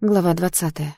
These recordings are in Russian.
Глава двадцатая.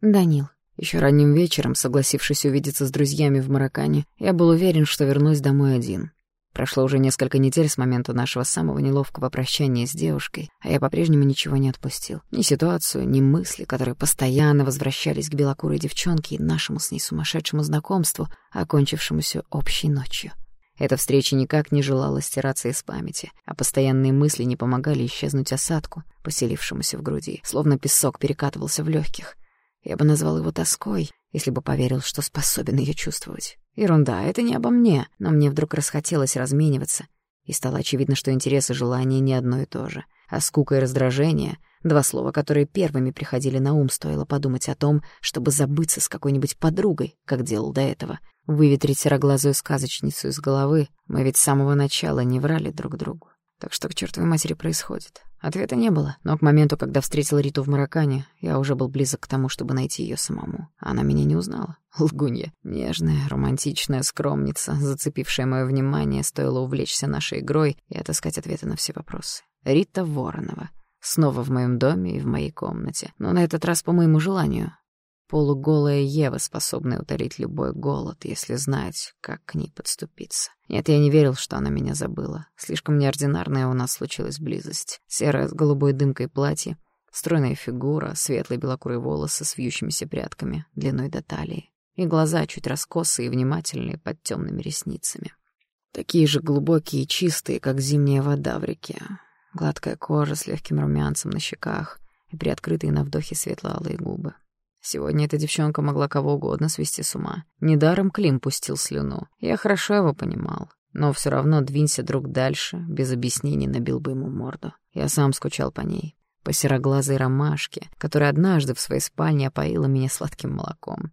Данил. Еще ранним вечером, согласившись увидеться с друзьями в Маракане, я был уверен, что вернусь домой один. Прошло уже несколько недель с момента нашего самого неловкого прощания с девушкой, а я по-прежнему ничего не отпустил. Ни ситуацию, ни мысли, которые постоянно возвращались к белокурой девчонке и нашему с ней сумасшедшему знакомству, окончившемуся общей ночью. Эта встреча никак не желала стираться из памяти, а постоянные мысли не помогали исчезнуть осадку, поселившемуся в груди, словно песок перекатывался в легких. Я бы назвал его тоской, если бы поверил, что способен ее чувствовать. Ерунда, это не обо мне, но мне вдруг расхотелось размениваться, и стало очевидно, что интерес и желание не одно и то же. А скука и раздражение — два слова, которые первыми приходили на ум, стоило подумать о том, чтобы забыться с какой-нибудь подругой, как делал до этого — выветрить сероглазую сказочницу из головы, мы ведь с самого начала не врали друг другу. Так что к чертовой матери происходит? Ответа не было, но к моменту, когда встретил Риту в Маракане, я уже был близок к тому, чтобы найти ее самому. Она меня не узнала. Лгунья. Нежная, романтичная скромница, зацепившая мое внимание, стоило увлечься нашей игрой и отыскать ответы на все вопросы. Рита Воронова. Снова в моем доме и в моей комнате. Но на этот раз по моему желанию. Полуголая Ева, способная утолить любой голод, если знать, как к ней подступиться. Нет, я не верил, что она меня забыла. Слишком неординарная у нас случилась близость. Серое с голубой дымкой платье, стройная фигура, светлые белокурые волосы с вьющимися прядками, длиной до талии. И глаза чуть раскосые и внимательные под темными ресницами. Такие же глубокие и чистые, как зимняя вода в реке. Гладкая кожа с легким румянцем на щеках и приоткрытые на вдохе светло-алые губы. Сегодня эта девчонка могла кого угодно свести с ума. Недаром Клим пустил слюну. Я хорошо его понимал. Но все равно двинься друг дальше, без объяснений набил бы ему морду. Я сам скучал по ней. По сероглазой ромашке, которая однажды в своей спальне опоила меня сладким молоком.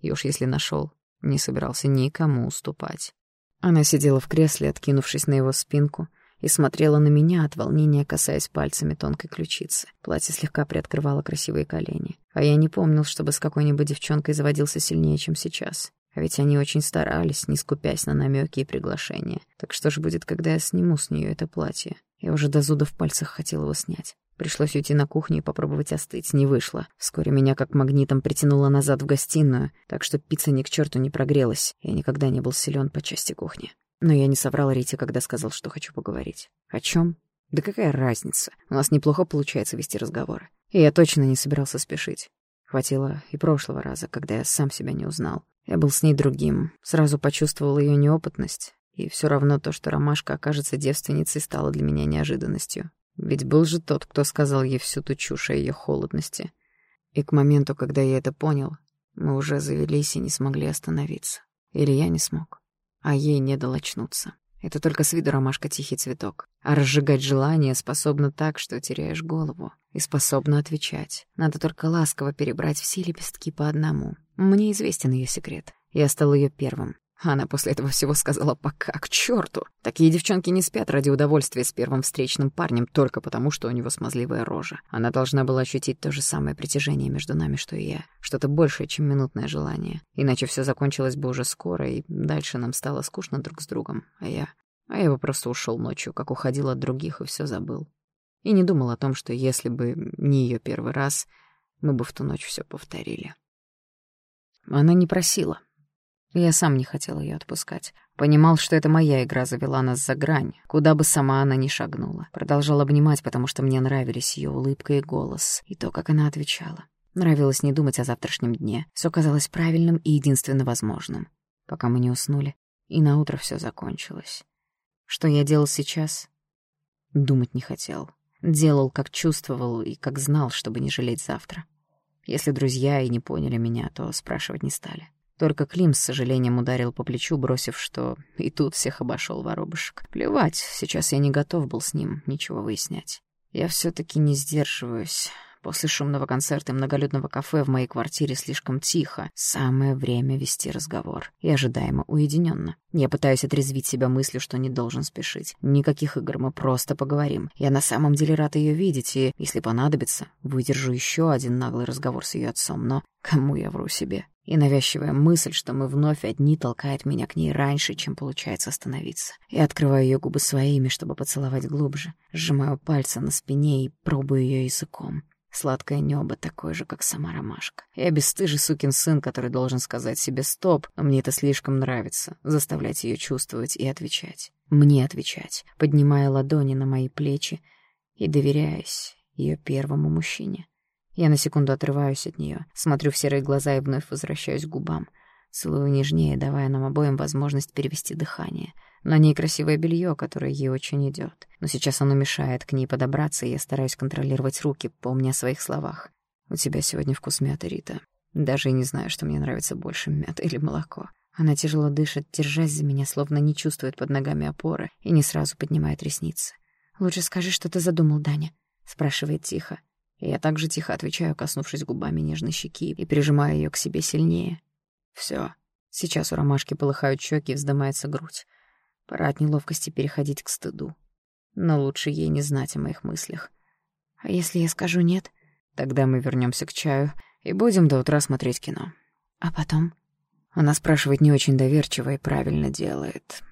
И уж если нашел, не собирался никому уступать. Она сидела в кресле, откинувшись на его спинку, и смотрела на меня от волнения, касаясь пальцами тонкой ключицы. Платье слегка приоткрывало красивые колени. А я не помнил, чтобы с какой-нибудь девчонкой заводился сильнее, чем сейчас. А ведь они очень старались, не скупясь на намеки и приглашения. Так что же будет, когда я сниму с нее это платье? Я уже до зуда в пальцах хотел его снять. Пришлось уйти на кухню и попробовать остыть. Не вышло. Вскоре меня как магнитом притянуло назад в гостиную, так что пицца ни к черту не прогрелась. Я никогда не был силен по части кухни. Но я не соврал Рите, когда сказал, что хочу поговорить. О чем? Да какая разница? У нас неплохо получается вести разговоры. И я точно не собирался спешить. Хватило и прошлого раза, когда я сам себя не узнал. Я был с ней другим, сразу почувствовал ее неопытность. И все равно то, что Ромашка окажется девственницей, стало для меня неожиданностью. Ведь был же тот, кто сказал ей всю ту чушь о ее холодности. И к моменту, когда я это понял, мы уже завелись и не смогли остановиться. Или я не смог а ей не дал очнуться. Это только с виду ромашка тихий цветок. А разжигать желание способна так, что теряешь голову. И способна отвечать. Надо только ласково перебрать все лепестки по одному. Мне известен ее секрет. Я стал ее первым. Она после этого всего сказала «пока, к черту». Такие девчонки не спят ради удовольствия с первым встречным парнем только потому, что у него смазливая рожа. Она должна была ощутить то же самое притяжение между нами, что и я. Что-то большее, чем минутное желание. Иначе все закончилось бы уже скоро, и дальше нам стало скучно друг с другом. А я... А я бы просто ушел ночью, как уходил от других, и все забыл. И не думал о том, что если бы не ее первый раз, мы бы в ту ночь все повторили. Она не просила, я сам не хотел ее отпускать. Понимал, что это моя игра завела нас за грань, куда бы сама она ни шагнула. Продолжал обнимать, потому что мне нравились ее улыбка и голос, и то, как она отвечала. Нравилось не думать о завтрашнем дне. Все казалось правильным и единственно возможным. Пока мы не уснули, и на утро все закончилось. Что я делал сейчас? Думать не хотел. Делал, как чувствовал и как знал, чтобы не жалеть завтра. Если друзья и не поняли меня, то спрашивать не стали. Только Клим с сожалением ударил по плечу, бросив, что и тут всех обошел воробушек. Плевать, сейчас я не готов был с ним ничего выяснять. Я все-таки не сдерживаюсь. После шумного концерта и многолюдного кафе в моей квартире слишком тихо. Самое время вести разговор. И ожидаемо уединенно. Я пытаюсь отрезвить себя мыслью, что не должен спешить. Никаких игр, мы просто поговорим. Я на самом деле рад ее видеть, и, если понадобится, выдержу еще один наглый разговор с ее отцом. Но кому я вру себе? И навязчивая мысль, что мы вновь одни, толкает меня к ней раньше, чем получается остановиться. Я открываю ее губы своими, чтобы поцеловать глубже. Сжимаю пальцы на спине и пробую ее языком. Сладкое небо, такое же, как сама ромашка. Я бесстыжий сукин сын, который должен сказать себе «стоп», но мне это слишком нравится, заставлять ее чувствовать и отвечать. Мне отвечать, поднимая ладони на мои плечи и доверяясь ее первому мужчине. Я на секунду отрываюсь от нее, смотрю в серые глаза и вновь возвращаюсь к губам. Целую нежнее, давая нам обоим возможность перевести дыхание. На ней красивое белье, которое ей очень идет. Но сейчас оно мешает к ней подобраться, и я стараюсь контролировать руки, помня о своих словах. «У тебя сегодня вкус мяты, Рита. Даже и не знаю, что мне нравится больше, мята или молоко». Она тяжело дышит, держась за меня, словно не чувствует под ногами опоры, и не сразу поднимает ресницы. «Лучше скажи, что ты задумал, Даня», — спрашивает тихо. Я также тихо отвечаю, коснувшись губами нежной щеки и прижимая ее к себе сильнее. Все. Сейчас у ромашки полыхают щеки и вздымается грудь. Пора от неловкости переходить к стыду. Но лучше ей не знать о моих мыслях. А если я скажу «нет»? Тогда мы вернемся к чаю и будем до утра смотреть кино. А потом? Она спрашивает не очень доверчиво и правильно делает.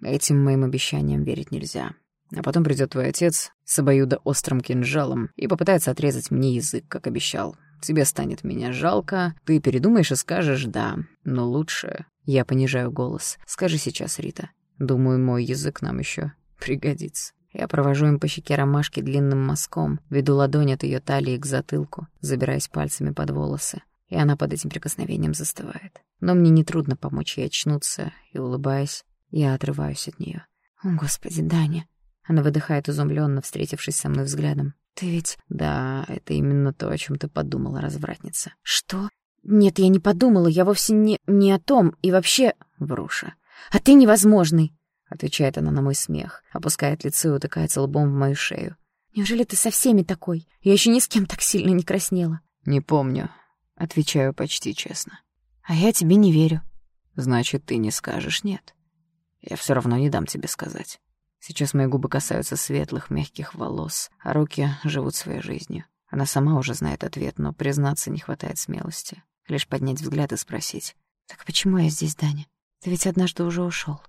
Этим моим обещаниям верить нельзя. А потом придет твой отец с обоюдоострым кинжалом и попытается отрезать мне язык, как обещал. Тебе станет меня жалко, ты передумаешь и скажешь «да». Но лучше, я понижаю голос, скажи сейчас, Рита. Думаю, мой язык нам еще пригодится. Я провожу им по щеке ромашки длинным мазком, веду ладонь от ее талии к затылку, забираясь пальцами под волосы, и она под этим прикосновением застывает. Но мне нетрудно помочь ей очнуться, и, улыбаясь, я отрываюсь от нее. «О, Господи, Даня!» Она выдыхает изумленно, встретившись со мной взглядом. «Ты ведь...» «Да, это именно то, о чем ты подумала, развратница». «Что?» «Нет, я не подумала, я вовсе не, не о том, и вообще...» «Вруша, а ты невозможный!» Отвечает она на мой смех, опускает лицо и утыкается лбом в мою шею. «Неужели ты со всеми такой? Я еще ни с кем так сильно не краснела». «Не помню», — отвечаю почти честно. «А я тебе не верю». «Значит, ты не скажешь «нет». Я все равно не дам тебе сказать. Сейчас мои губы касаются светлых, мягких волос, а руки живут своей жизнью. Она сама уже знает ответ, но признаться не хватает смелости. Лишь поднять взгляд и спросить. «Так почему я здесь, Даня? Ты ведь однажды уже ушел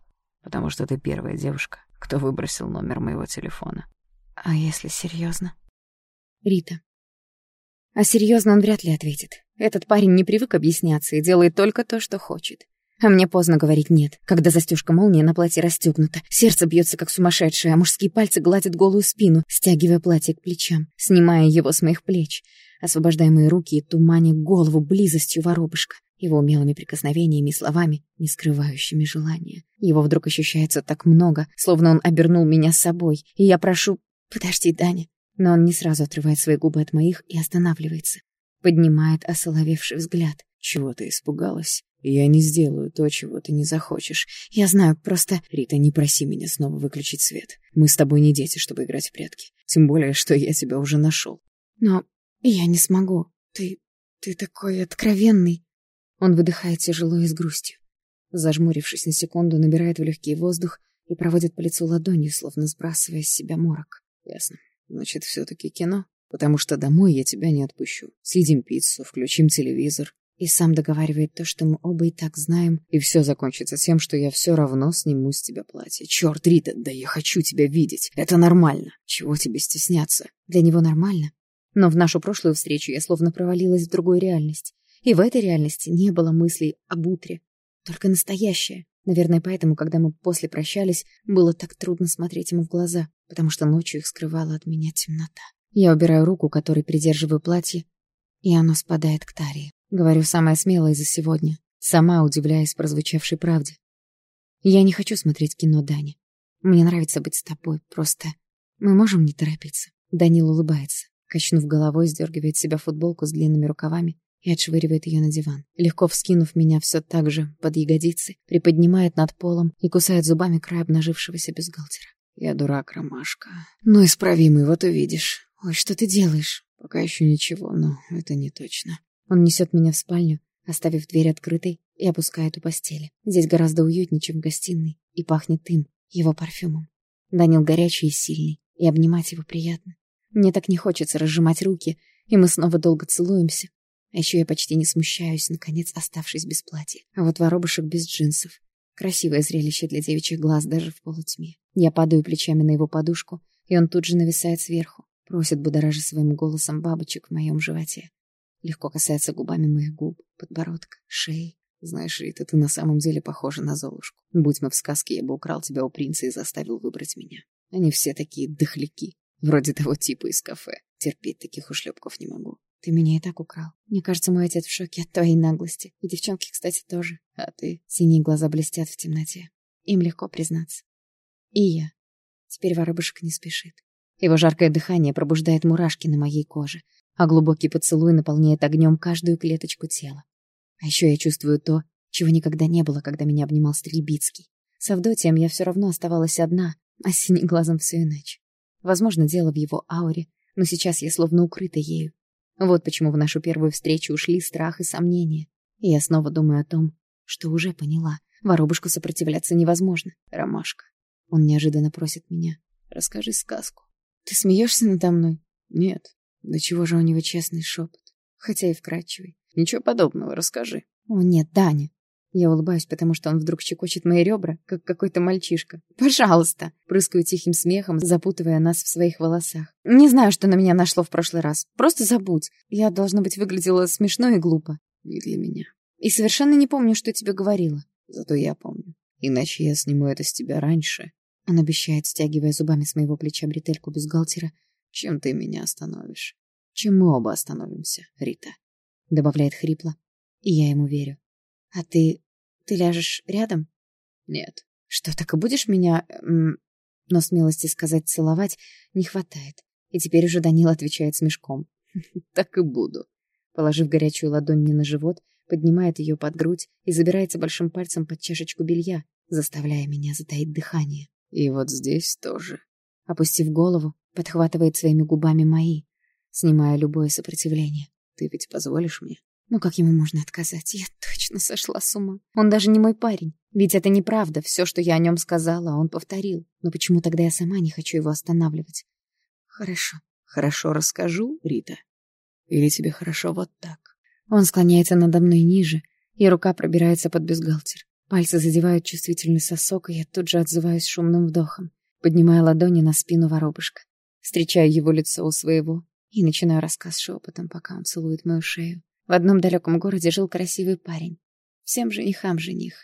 потому что ты первая девушка, кто выбросил номер моего телефона. А если серьезно? Рита. А серьезно он вряд ли ответит. Этот парень не привык объясняться и делает только то, что хочет. А мне поздно говорить «нет», когда застежка молнии на платье расстегнута, сердце бьется как сумасшедшее, а мужские пальцы гладят голую спину, стягивая платье к плечам, снимая его с моих плеч, освобождая мои руки и туманя голову близостью воробушка его умелыми прикосновениями и словами, не скрывающими желания. Его вдруг ощущается так много, словно он обернул меня с собой, и я прошу «Подожди, Даня». Но он не сразу отрывает свои губы от моих и останавливается. Поднимает осоловевший взгляд. «Чего ты испугалась? Я не сделаю то, чего ты не захочешь. Я знаю, просто... Рита, не проси меня снова выключить свет. Мы с тобой не дети, чтобы играть в прятки. Тем более, что я тебя уже нашел. Но я не смогу. Ты... ты такой откровенный. Он выдыхает тяжело и с грустью. Зажмурившись на секунду, набирает в легкий воздух и проводит по лицу ладонью, словно сбрасывая с себя морок. Ясно. Значит, все-таки кино? Потому что домой я тебя не отпущу. Съедим пиццу, включим телевизор. И сам договаривает то, что мы оба и так знаем. И все закончится тем, что я все равно сниму с тебя платье. Черт, Рита, да я хочу тебя видеть. Это нормально. Чего тебе стесняться? Для него нормально. Но в нашу прошлую встречу я словно провалилась в другую реальность. И в этой реальности не было мыслей об утре, только настоящее. Наверное, поэтому, когда мы после прощались, было так трудно смотреть ему в глаза, потому что ночью их скрывала от меня темнота. Я убираю руку, которой придерживаю платье, и оно спадает к Тарии. Говорю самое смелое за сегодня, сама удивляясь прозвучавшей правде. Я не хочу смотреть кино, Дани. Мне нравится быть с тобой, просто... Мы можем не торопиться. Данил улыбается. Качнув головой, сдергивает с себя футболку с длинными рукавами и отшвыривает ее на диван. Легко вскинув меня все так же под ягодицы, приподнимает над полом и кусает зубами край обнажившегося бюстгальтера. Я дурак, Ромашка. Ну, исправимый, вот увидишь. Ой, что ты делаешь? Пока еще ничего, но это не точно. Он несет меня в спальню, оставив дверь открытой, и опускает у постели. Здесь гораздо уютнее, чем в гостиной, и пахнет им, его парфюмом. Данил горячий и сильный, и обнимать его приятно. Мне так не хочется разжимать руки, и мы снова долго целуемся, а еще я почти не смущаюсь, наконец оставшись без платья. А вот воробушек без джинсов. Красивое зрелище для девичьих глаз даже в полутьме. Я падаю плечами на его подушку, и он тут же нависает сверху. Просит, будоража своим голосом бабочек в моем животе. Легко касается губами моих губ, подбородка, шеи. Знаешь, Рита, ты на самом деле похожа на Золушку. Будь мы в сказке, я бы украл тебя у принца и заставил выбрать меня. Они все такие дохляки, вроде того типа из кафе. Терпеть таких ушлепков не могу. Ты меня и так украл. Мне кажется, мой отец в шоке от твоей наглости. И девчонки, кстати, тоже. А ты? Синие глаза блестят в темноте. Им легко признаться. И я. Теперь воробушек не спешит. Его жаркое дыхание пробуждает мурашки на моей коже, а глубокий поцелуй наполняет огнем каждую клеточку тела. А еще я чувствую то, чего никогда не было, когда меня обнимал Стрельбицкий. С Авдотием я все равно оставалась одна, а с синим глазом все иначе. Возможно, дело в его ауре, но сейчас я словно укрыта ею. Вот почему в нашу первую встречу ушли страх и сомнения. И я снова думаю о том, что уже поняла. Воробушку сопротивляться невозможно. Ромашка. Он неожиданно просит меня. Расскажи сказку. Ты смеешься надо мной? Нет. Да чего же у него честный шепот? Хотя и вкрадчивый. Ничего подобного, расскажи. О, нет, Даня. Я улыбаюсь, потому что он вдруг щекочет мои ребра, как какой-то мальчишка. «Пожалуйста!» Прыскаю тихим смехом, запутывая нас в своих волосах. «Не знаю, что на меня нашло в прошлый раз. Просто забудь. Я, должно быть, выглядела смешно и глупо. Не для меня. И совершенно не помню, что тебе говорила. Зато я помню. Иначе я сниму это с тебя раньше». Он обещает, стягивая зубами с моего плеча бретельку бюстгальтера. «Чем ты меня остановишь? Чем мы оба остановимся, Рита?» Добавляет хрипло. И я ему верю. «А ты... ты ляжешь рядом?» «Нет». «Что, так и будешь меня...» Но смелости сказать «целовать» не хватает. И теперь уже Данил отвечает с мешком. «Так и буду». Положив горячую ладонь мне на живот, поднимает ее под грудь и забирается большим пальцем под чашечку белья, заставляя меня затаить дыхание. И вот здесь тоже. Опустив голову, подхватывает своими губами мои, снимая любое сопротивление. Ты ведь позволишь мне? Ну как ему можно отказать? Я точно сошла с ума. Он даже не мой парень. Ведь это неправда. Все, что я о нем сказала, он повторил. Но почему тогда я сама не хочу его останавливать? Хорошо. Хорошо расскажу, Рита. Или тебе хорошо вот так? Он склоняется надо мной ниже, и рука пробирается под бюстгальтер. Пальцы задевают чувствительный сосок, и я тут же отзываюсь шумным вдохом, поднимая ладони на спину воробушка. Встречаю его лицо у своего и начинаю рассказ шепотом, пока он целует мою шею. В одном далеком городе жил красивый парень. Всем женихам жених.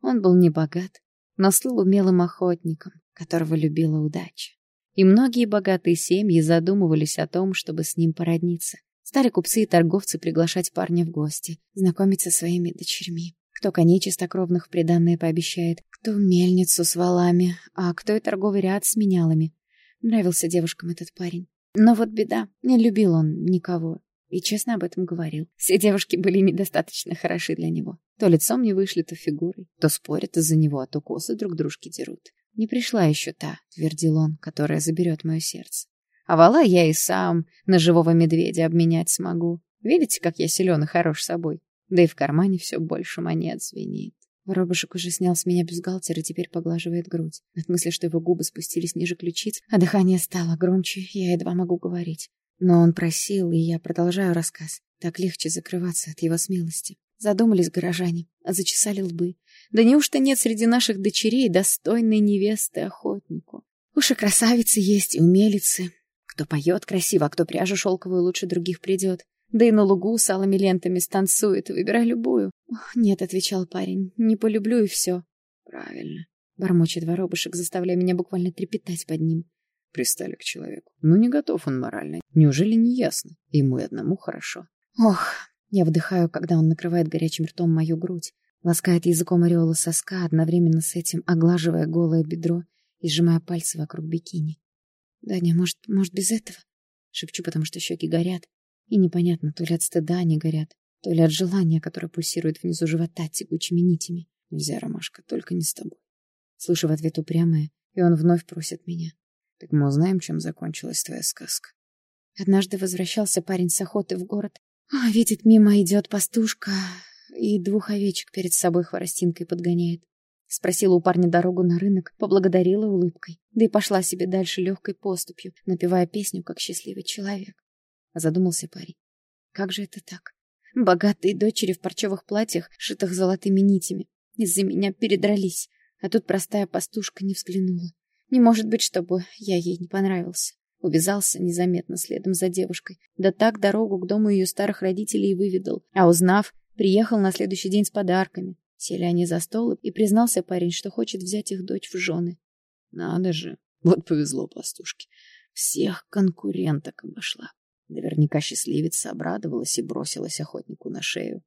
Он был не богат, но слыл умелым охотником, которого любила удача. И многие богатые семьи задумывались о том, чтобы с ним породниться. Стали купцы и торговцы приглашать парня в гости, знакомить со своими дочерьми. Кто коней чистокровных в приданное пообещает, кто мельницу с валами, а кто и торговый ряд с менялами. Нравился девушкам этот парень. Но вот беда, не любил он никого. И честно об этом говорил. Все девушки были недостаточно хороши для него. То лицом не вышли, то фигурой. То спорят из-за него, а то косы друг дружки дерут. «Не пришла еще та», — твердил он, — «которая заберет мое сердце. А вала я и сам на живого медведя обменять смогу. Видите, как я силен и хорош собой? Да и в кармане все больше монет звенит». Воробушек уже снял с меня бюстгальтер и теперь поглаживает грудь. От мысли, что его губы спустились ниже ключиц, а дыхание стало громче, я едва могу говорить. Но он просил, и я продолжаю рассказ. Так легче закрываться от его смелости. Задумались горожане, а зачесали лбы. Да неужто нет среди наших дочерей достойной невесты охотнику? Уж и красавицы есть, и умелицы. Кто поет красиво, а кто пряжу шелковую лучше других придет. Да и на лугу с алыми лентами станцует, выбирай любую. «Нет», — отвечал парень, — «не полюблю и все». «Правильно», — бормочет воробушек, заставляя меня буквально трепетать под ним пристали к человеку. Ну, не готов он морально. Неужели не ясно? Ему и одному хорошо. Ох, я вдыхаю, когда он накрывает горячим ртом мою грудь, ласкает языком ореола соска, одновременно с этим оглаживая голое бедро и сжимая пальцы вокруг бикини. «Даня, может, может, без этого?» Шепчу, потому что щеки горят, и непонятно, то ли от стыда они горят, то ли от желания, которое пульсирует внизу живота тягучими нитями. «Нельзя, Ромашка, только не с тобой». Слышу в ответ упрямое, и он вновь просит меня. Так мы узнаем, чем закончилась твоя сказка. Однажды возвращался парень с охоты в город. А, видит, мимо идет пастушка и двух овечек перед собой хворостинкой подгоняет. Спросила у парня дорогу на рынок, поблагодарила улыбкой, да и пошла себе дальше легкой поступью, напевая песню, как счастливый человек. Задумался парень. Как же это так? Богатые дочери в парчевых платьях, шитых золотыми нитями, из-за меня передрались, а тут простая пастушка не взглянула. Не может быть, чтобы я ей не понравился. Увязался незаметно следом за девушкой. Да так дорогу к дому ее старых родителей и выведал. А узнав, приехал на следующий день с подарками. Сели они за стол, и признался парень, что хочет взять их дочь в жены. Надо же, вот повезло пастушке. Всех конкуренток обошла. Наверняка счастливица обрадовалась и бросилась охотнику на шею.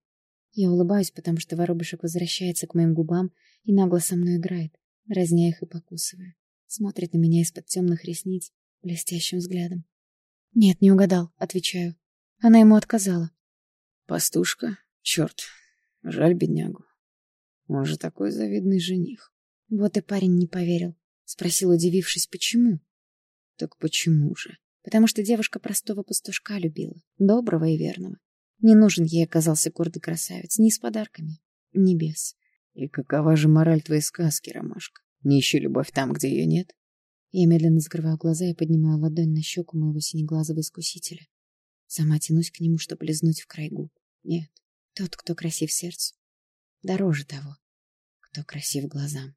Я улыбаюсь, потому что воробушек возвращается к моим губам и нагло со мной играет, разня их и покусывая. Смотрит на меня из-под темных ресниц блестящим взглядом. «Нет, не угадал», — отвечаю. Она ему отказала. «Пастушка? Черт, жаль беднягу. Он же такой завидный жених». Вот и парень не поверил. Спросил, удивившись, почему. Так почему же? Потому что девушка простого пастушка любила, доброго и верного. Не нужен ей оказался гордый красавец, ни с подарками, ни без. И какова же мораль твоей сказки, Ромашка? Не ищи любовь там, где ее нет? Я медленно закрываю глаза и поднимаю ладонь на щеку моего синеглазого искусителя. Сама тянусь к нему, чтобы лизнуть в край губ. Нет, тот, кто красив сердцу, дороже того, кто красив глазам.